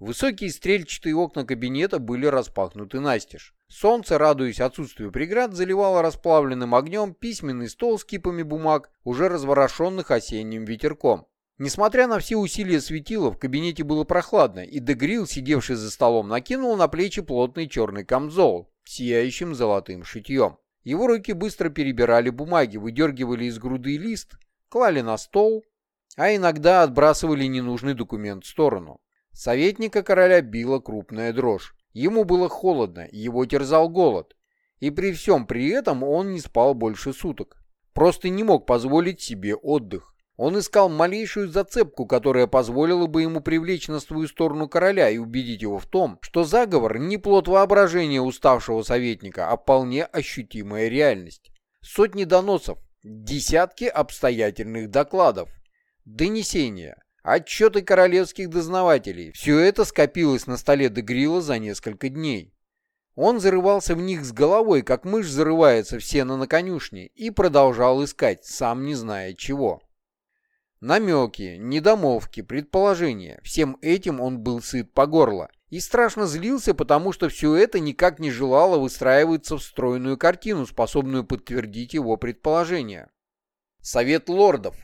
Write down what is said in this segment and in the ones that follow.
Высокие стрельчатые окна кабинета были распахнуты настежь. Солнце, радуясь отсутствию преград, заливало расплавленным огнем письменный стол с кипами бумаг, уже разворошенных осенним ветерком. Несмотря на все усилия светила, в кабинете было прохладно, и Дегрил, сидевший за столом, накинул на плечи плотный черный камзол, сияющим золотым шитьем. Его руки быстро перебирали бумаги, выдергивали из груды лист, клали на стол, а иногда отбрасывали ненужный документ в сторону. Советника короля била крупная дрожь. Ему было холодно, его терзал голод. И при всем при этом он не спал больше суток. Просто не мог позволить себе отдых. Он искал малейшую зацепку, которая позволила бы ему привлечь на свою сторону короля и убедить его в том, что заговор не плод воображения уставшего советника, а вполне ощутимая реальность. Сотни доносов, десятки обстоятельных докладов, донесения, отчеты королевских дознавателей – все это скопилось на столе Дегрила за несколько дней. Он зарывался в них с головой, как мышь зарывается в сено на конюшне, и продолжал искать, сам не зная чего. Намеки, недомовки, предположения. Всем этим он был сыт по горло. И страшно злился, потому что все это никак не желало выстраиваться в стройную картину, способную подтвердить его предположения. Совет лордов.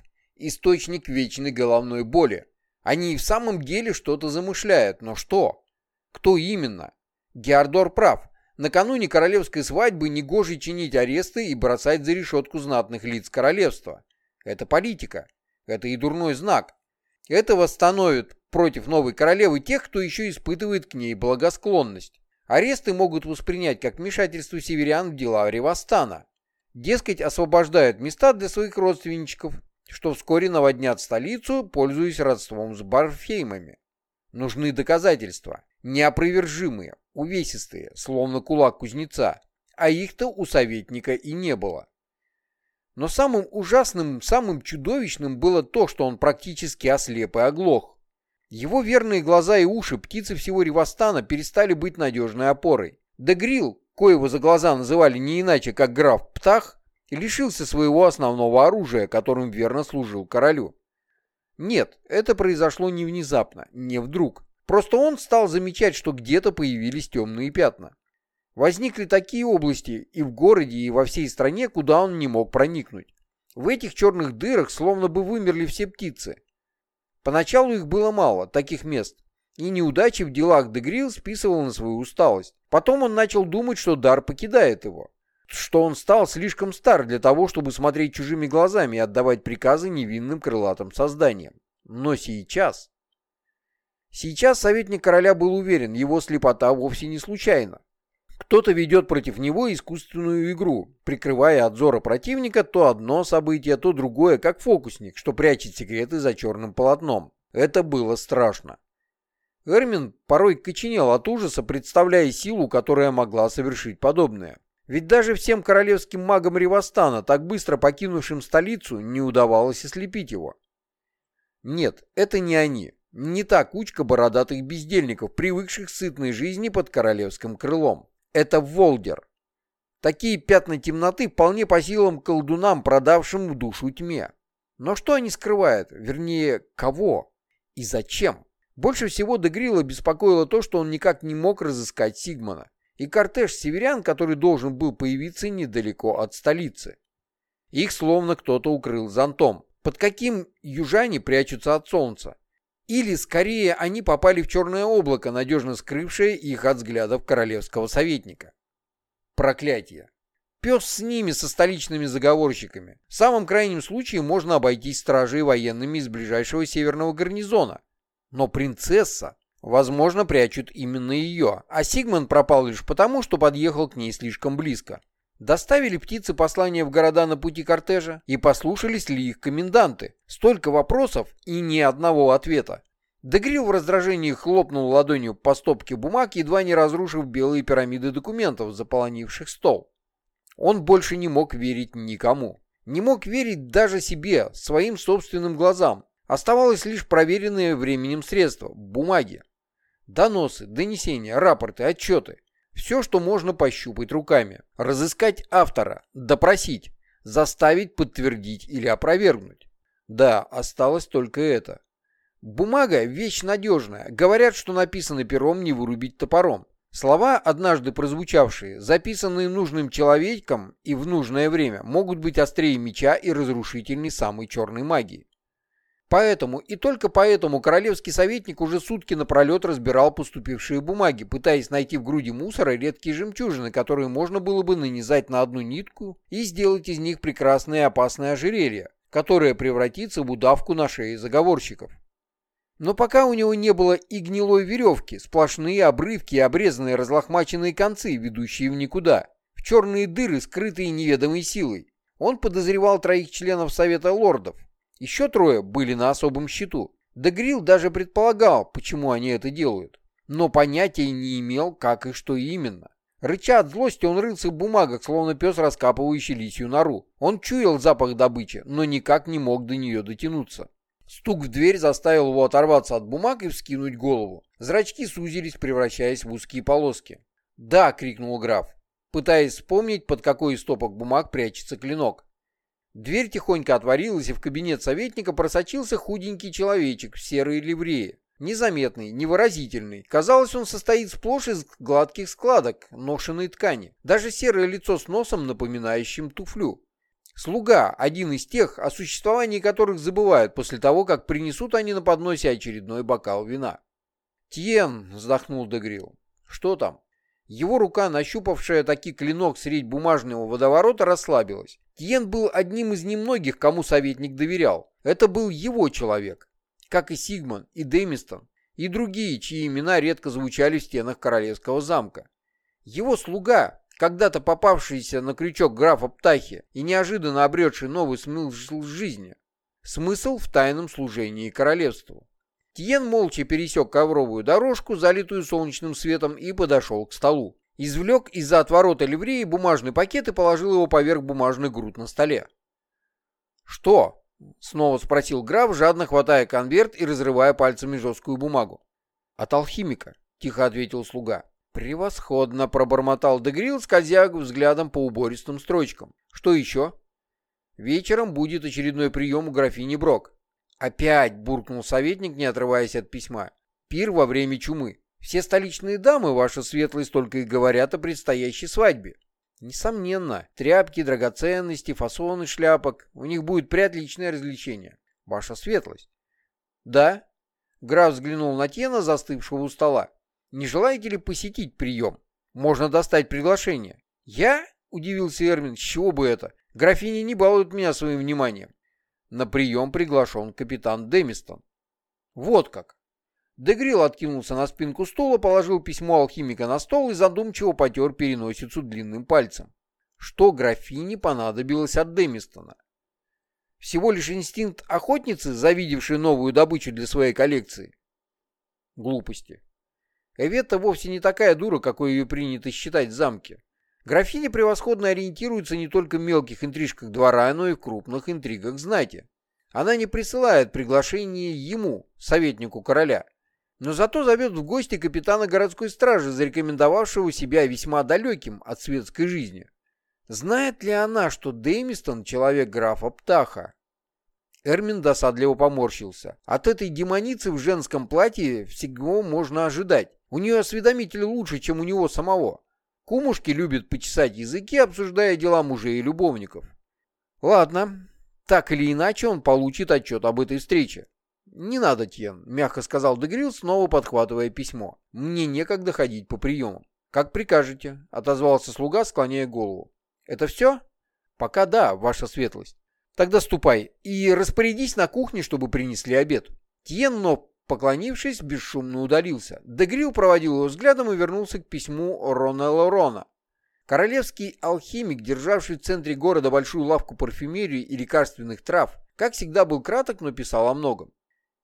Источник вечной головной боли. Они и в самом деле что-то замышляют, но что? Кто именно? Геордор прав. Накануне королевской свадьбы негоже чинить аресты и бросать за решетку знатных лиц королевства. Это политика. Это и дурной знак. Это восстановит против новой королевы тех, кто еще испытывает к ней благосклонность. Аресты могут воспринять как вмешательство северян в дела Ревостана. Дескать, освобождают места для своих родственничков, что вскоре наводнят столицу, пользуясь родством с Барфеймами. Нужны доказательства, неопровержимые, увесистые, словно кулак кузнеца, а их-то у советника и не было. Но самым ужасным, самым чудовищным было то, что он практически ослеп и оглох. Его верные глаза и уши птицы всего Ревостана перестали быть надежной опорой. Дегрил, коего за глаза называли не иначе, как граф Птах, лишился своего основного оружия, которым верно служил королю. Нет, это произошло не внезапно, не вдруг. Просто он стал замечать, что где-то появились темные пятна. Возникли такие области и в городе, и во всей стране, куда он не мог проникнуть. В этих черных дырах словно бы вымерли все птицы. Поначалу их было мало, таких мест, и неудачи в делах Дегрил списывал на свою усталость. Потом он начал думать, что дар покидает его, что он стал слишком стар для того, чтобы смотреть чужими глазами и отдавать приказы невинным крылатым созданиям. Но сейчас... Сейчас советник короля был уверен, его слепота вовсе не случайна. Кто-то ведет против него искусственную игру, прикрывая от зора противника то одно событие, то другое, как фокусник, что прячет секреты за черным полотном. Это было страшно. Эрмин порой коченел от ужаса, представляя силу, которая могла совершить подобное. Ведь даже всем королевским магам Ревостана, так быстро покинувшим столицу, не удавалось ослепить его. Нет, это не они. Не та кучка бородатых бездельников, привыкших к сытной жизни под королевским крылом это Волдер. Такие пятна темноты вполне по силам колдунам, продавшим душу тьме. Но что они скрывают? Вернее, кого? И зачем? Больше всего Дегрила беспокоило то, что он никак не мог разыскать Сигмана. И кортеж северян, который должен был появиться недалеко от столицы. Их словно кто-то укрыл зонтом. Под каким южане прячутся от солнца? Или, скорее, они попали в черное облако, надежно скрывшее их от взглядов королевского советника. Проклятие. Пес с ними, со столичными заговорщиками. В самом крайнем случае можно обойтись стражей военными из ближайшего северного гарнизона. Но принцесса, возможно, прячут именно ее, а Сигман пропал лишь потому, что подъехал к ней слишком близко. Доставили птицы послания в города на пути кортежа и послушались ли их коменданты? Столько вопросов и ни одного ответа. Дегрил в раздражении хлопнул ладонью по стопке бумаг, едва не разрушив белые пирамиды документов, заполонивших стол. Он больше не мог верить никому. Не мог верить даже себе, своим собственным глазам. Оставалось лишь проверенное временем средство – бумаги. Доносы, донесения, рапорты, отчеты. Все, что можно пощупать руками. Разыскать автора, допросить, заставить подтвердить или опровергнуть. Да, осталось только это. Бумага — вещь надежная. Говорят, что написано пером не вырубить топором. Слова, однажды прозвучавшие, записанные нужным человеком и в нужное время, могут быть острее меча и разрушительней самой черной магии. Поэтому и только поэтому королевский советник уже сутки напролет разбирал поступившие бумаги, пытаясь найти в груди мусора редкие жемчужины, которые можно было бы нанизать на одну нитку и сделать из них прекрасное и опасное ожерелье, которое превратится в удавку на шее заговорщиков. Но пока у него не было и гнилой веревки, сплошные обрывки и обрезанные разлохмаченные концы, ведущие в никуда, в черные дыры, скрытые неведомой силой. Он подозревал троих членов Совета Лордов. Еще трое были на особом счету. Дегрил даже предполагал, почему они это делают. Но понятия не имел, как и что именно. Рыча от злости, он рылся в бумагах, словно пес, раскапывающий лисью нору. Он чуял запах добычи, но никак не мог до нее дотянуться. Стук в дверь заставил его оторваться от бумаг и вскинуть голову. Зрачки сузились, превращаясь в узкие полоски. «Да!» — крикнул граф, пытаясь вспомнить, под какой из стопок бумаг прячется клинок. Дверь тихонько отворилась, и в кабинет советника просочился худенький человечек в серой ливрее. Незаметный, невыразительный. Казалось, он состоит сплошь из гладких складок, ношенной ткани. Даже серое лицо с носом, напоминающим туфлю. Слуга – один из тех, о существовании которых забывают после того, как принесут они на подносе очередной бокал вина. «Тьен!» – вздохнул Дегрил. «Что там?» Его рука, нащупавшая таки клинок средь бумажного водоворота, расслабилась. Тьен был одним из немногих, кому советник доверял. Это был его человек. Как и Сигман, и Демистон, и другие, чьи имена редко звучали в стенах королевского замка. Его слуга, когда-то попавшийся на крючок графа Птахи и неожиданно обретший новый смысл жизни. Смысл в тайном служении королевству. Тиен молча пересек ковровую дорожку, залитую солнечным светом, и подошел к столу. Извлек из-за отворота ливреи бумажный пакет и положил его поверх бумажных груд на столе. «Что?» — снова спросил граф, жадно хватая конверт и разрывая пальцами жесткую бумагу. «От алхимика», — тихо ответил слуга. «Превосходно!» — пробормотал Дегрил, скользя взглядом по убористым строчкам. «Что еще?» «Вечером будет очередной прием у графини Брок». «Опять!» — буркнул советник, не отрываясь от письма. «Пир во время чумы. Все столичные дамы, ваша светлость, только и говорят о предстоящей свадьбе». «Несомненно. Тряпки, драгоценности, фасоны шляпок. У них будет приотличное развлечение. Ваша светлость». «Да?» Граф взглянул на Тена, застывшего у стола. Не желаете ли посетить прием? Можно достать приглашение. Я? Удивился Эрмин. С чего бы это? Графини не балуют меня своим вниманием. На прием приглашен капитан Демистон. Вот как. Дегрил откинулся на спинку стула, положил письмо алхимика на стол и задумчиво потер переносицу длинным пальцем. Что графине понадобилось от Демистона? Всего лишь инстинкт охотницы, завидевшей новую добычу для своей коллекции? Глупости. Эветта вовсе не такая дура, какой ее принято считать в замке. Графиня превосходно ориентируется не только в мелких интрижках двора, но и в крупных интригах знати. Она не присылает приглашение ему, советнику короля, но зато зовет в гости капитана городской стражи, зарекомендовавшего себя весьма далеким от светской жизни. Знает ли она, что Дэмистон — человек графа Птаха? Эрмин досадливо поморщился. От этой демоницы в женском платье всего можно ожидать. У нее осведомитель лучше, чем у него самого. Кумушки любят почесать языки, обсуждая дела мужей и любовников. Ладно, так или иначе он получит отчет об этой встрече. «Не надо, Тьен», — мягко сказал Дегрил, снова подхватывая письмо. «Мне некогда ходить по приемам». «Как прикажете», — отозвался слуга, склоняя голову. «Это все?» «Пока да, ваша светлость». «Тогда ступай и распорядись на кухне, чтобы принесли обед». Тьен, но Поклонившись, бесшумно удалился. Дегрил проводил его взглядом и вернулся к письму Ронелла Рона. Королевский алхимик, державший в центре города большую лавку парфюмерии и лекарственных трав, как всегда был краток, но писал о многом.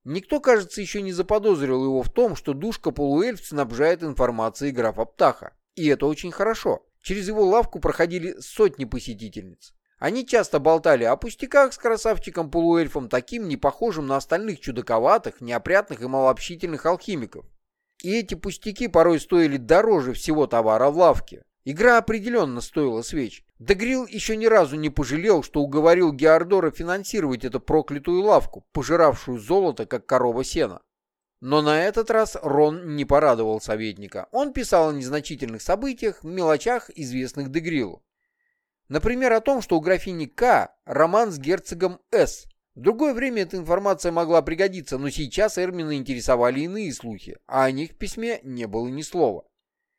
Никто, кажется, еще не заподозрил его в том, что душка-полуэльф снабжает информацией графа Птаха. И это очень хорошо. Через его лавку проходили сотни посетительниц. Они часто болтали о пустяках с красавчиком-полуэльфом, таким не похожим на остальных чудаковатых, неопрятных и малообщительных алхимиков. И эти пустяки порой стоили дороже всего товара в лавке. Игра определенно стоила свеч. Дегрил еще ни разу не пожалел, что уговорил Геордора финансировать эту проклятую лавку, пожиравшую золото, как корова сена. Но на этот раз Рон не порадовал советника. Он писал о незначительных событиях, мелочах, известных Дегрилу. Например, о том, что у графини К роман с герцогом С. В другое время эта информация могла пригодиться, но сейчас Эрмина интересовали иные слухи, а о них в письме не было ни слова.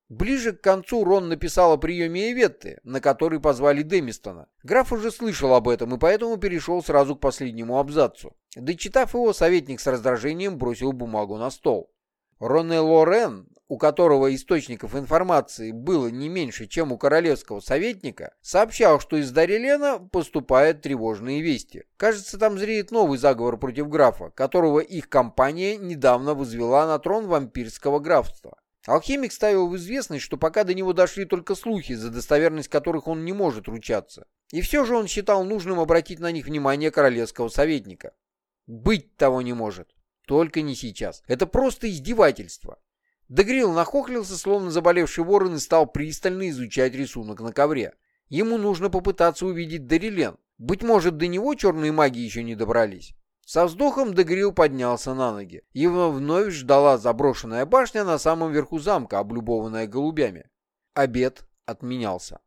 Ближе к концу Рон написал о приеме Эветты, на который позвали Демистона. Граф уже слышал об этом и поэтому перешел сразу к последнему абзацу. Дочитав его, советник с раздражением бросил бумагу на стол. Роне Лорен, у которого источников информации было не меньше, чем у королевского советника, сообщал, что из Дарилена поступают тревожные вести. Кажется, там зреет новый заговор против графа, которого их компания недавно возвела на трон вампирского графства. Алхимик ставил в известность, что пока до него дошли только слухи, за достоверность которых он не может ручаться. И все же он считал нужным обратить на них внимание королевского советника. Быть того не может. Только не сейчас. Это просто издевательство. Дегрил нахохлился, словно заболевший ворон, и стал пристально изучать рисунок на ковре. Ему нужно попытаться увидеть Дарилен. Быть может, до него черные маги еще не добрались. Со вздохом Дегрил поднялся на ноги. Его вновь ждала заброшенная башня на самом верху замка, облюбованная голубями. Обед отменялся.